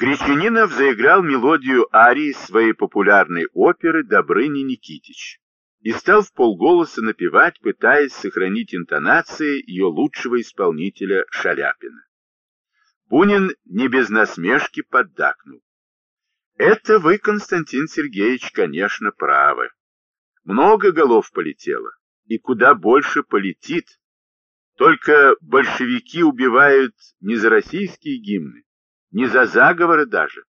Гречанинов заиграл мелодию арии своей популярной оперы «Добрыня Никитич» и стал в полголоса напевать, пытаясь сохранить интонации ее лучшего исполнителя Шаляпина. Бунин не без насмешки поддакнул. Это вы, Константин Сергеевич, конечно, правы. Много голов полетело, и куда больше полетит. Только большевики убивают не за российские гимны, не за заговоры даже.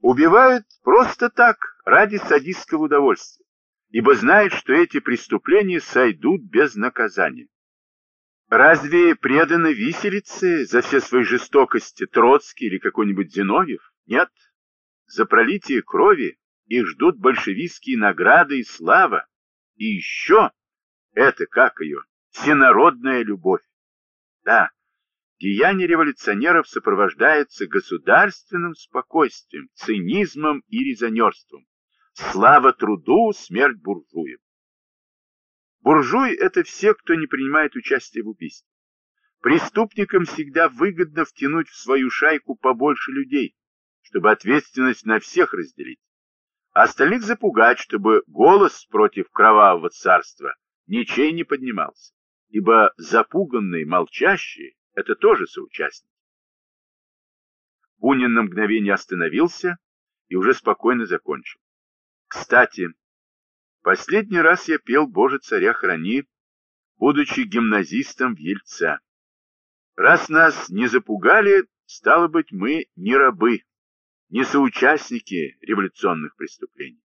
Убивают просто так, ради садистского удовольствия, ибо знают, что эти преступления сойдут без наказания. Разве преданы виселице за все свои жестокости Троцкий или какой-нибудь Зиновьев? Нет. За пролитие крови их ждут большевистские награды и слава. И еще, это как ее, всенародная любовь. Да, Деяния революционеров сопровождаются государственным спокойствием, цинизмом и резонерством. Слава труду, смерть буржуям. Буржуи – это все, кто не принимает участие в убийстве. Преступникам всегда выгодно втянуть в свою шайку побольше людей, чтобы ответственность на всех разделить. Остальных запугать, чтобы голос против кровавого царства ничей не поднимался. Ибо запуганные, молчащие это тоже соучастник. Бунин на мгновение остановился и уже спокойно закончил. Кстати, последний раз я пел «Боже, царя храни», будучи гимназистом в Ельце. Раз нас не запугали, стало быть, мы не рабы, не соучастники революционных преступлений.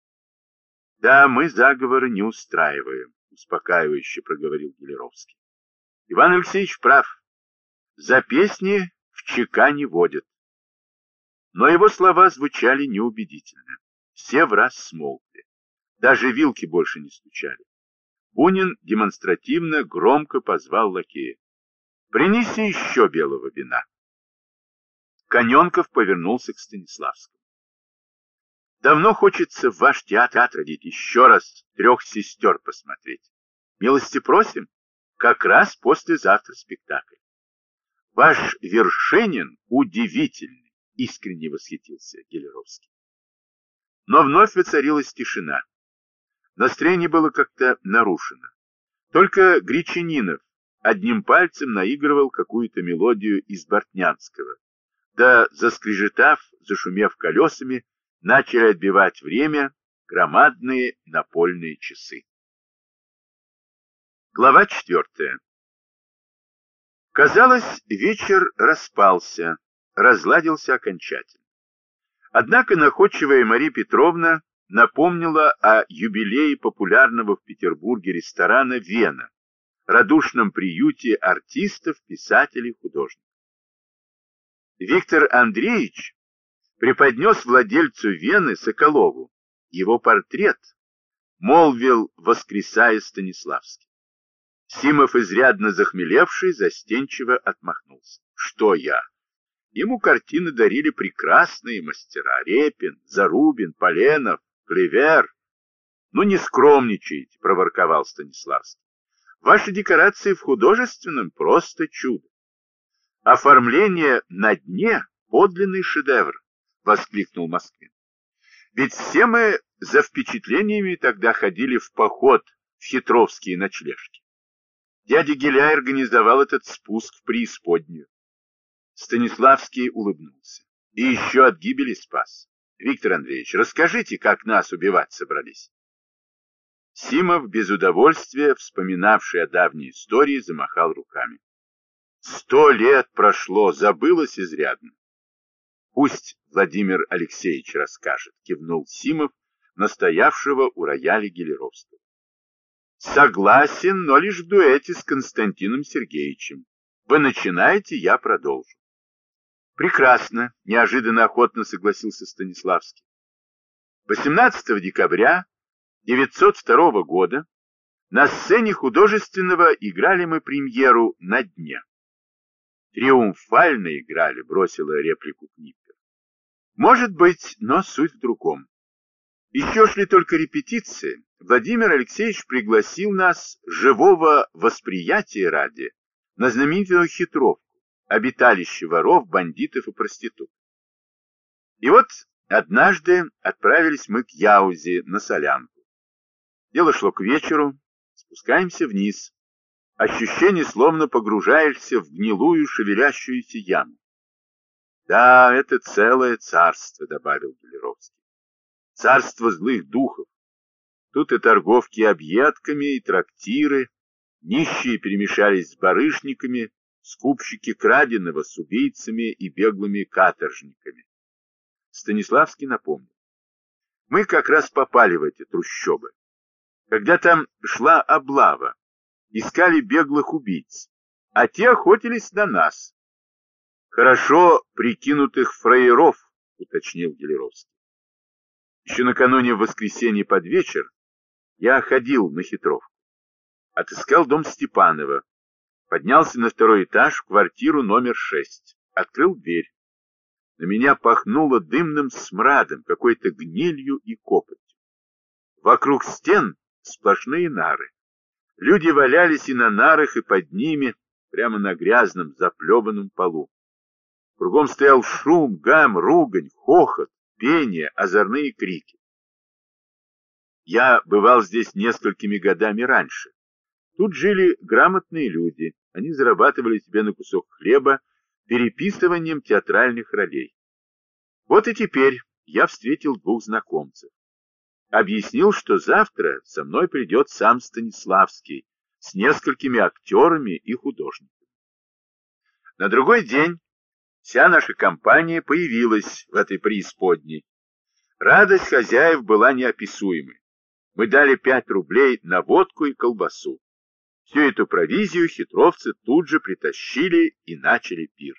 Да, мы заговоры не устраиваем, успокаивающе проговорил Гелеровский. Иван Алексеевич прав. За песни в ЧК не водят. Но его слова звучали неубедительно. Все в раз смолкли. Даже вилки больше не стучали. Бунин демонстративно громко позвал лакея. «Принеси еще белого вина». Коненков повернулся к Станиславскому. «Давно хочется в ваш театр родить еще раз трех сестер посмотреть. Милости просим, как раз послезавтра спектакль. Ваш Вершинин удивительный, искренне восхитился Гелеровский. Но вновь воцарилась тишина. Настроение было как-то нарушено. Только Гречанинов одним пальцем наигрывал какую-то мелодию из Бортнянского. Да, заскрежетав, зашумев колесами, начали отбивать время громадные напольные часы. Глава четвертая. Казалось, вечер распался, разладился окончательно. Однако находчивая Мария Петровна напомнила о юбилее популярного в Петербурге ресторана «Вена», радушном приюте артистов, писателей, художников. Виктор Андреевич преподнес владельцу Вены Соколову его портрет, молвил, воскресая Станиславский. Симов, изрядно захмелевший, застенчиво отмахнулся. Что я? Ему картины дарили прекрасные мастера. Репин, Зарубин, Поленов, Клевер. Ну, не скромничайте, проворковал Станиславский. Ваши декорации в художественном просто чудо. Оформление на дне — подлинный шедевр, воскликнул Москвин. Ведь все мы за впечатлениями тогда ходили в поход в хитровские ночлежки. Дядя Геляй организовал этот спуск в преисподнюю. Станиславский улыбнулся. И еще от гибели спас. Виктор Андреевич, расскажите, как нас убивать собрались. Симов, без удовольствия, вспоминавший о давней истории, замахал руками. Сто лет прошло, забылось изрядно. Пусть Владимир Алексеевич расскажет, кивнул Симов, настоявшего у рояля Гелеровского. Согласен, но лишь в дуэте с Константином Сергеевичем. Вы начинаете, я продолжу. Прекрасно, неожиданно охотно согласился Станиславский. 18 декабря 902 года на сцене художественного играли мы премьеру «На дне». Триумфально играли, бросила реплику Книппер. Может быть, но суть в другом. Еще шли только репетиции. Владимир Алексеевич пригласил нас живого восприятия ради на знаменитую хитровку, обиталище воров, бандитов и проституток. И вот однажды отправились мы к Яузе на солянку. Дело шло к вечеру, спускаемся вниз. Ощущение, словно погружаешься в гнилую шевелящуюся яму. Да, это целое царство, добавил Гелеровский. Царство злых духов. Тут и торговки объедками, и трактиры, нищие перемешались с барышниками, скупщики краденого с убийцами и беглыми каторжниками. Станиславский напомнил. Мы как раз попали в эти трущобы. Когда там шла облава, искали беглых убийц, а те охотились на нас. Хорошо прикинутых фраеров, уточнил Гелеровский. Еще накануне в воскресенье под вечер я ходил на хитровку. Отыскал дом Степанова, поднялся на второй этаж в квартиру номер шесть, открыл дверь. На меня пахнуло дымным смрадом, какой-то гнилью и копотью. Вокруг стен сплошные нары. Люди валялись и на нарах, и под ними, прямо на грязном, заплеванном полу. Кругом стоял шум, гам, ругань, хохот, пение, озорные крики. Я бывал здесь несколькими годами раньше. Тут жили грамотные люди, они зарабатывали себе на кусок хлеба переписыванием театральных ролей. Вот и теперь я встретил двух знакомцев объяснил, что завтра со мной придет сам Станиславский с несколькими актерами и художниками. На другой день вся наша компания появилась в этой преисподней. Радость хозяев была неописуемой. Мы дали пять рублей на водку и колбасу. Всю эту провизию хитровцы тут же притащили и начали пир.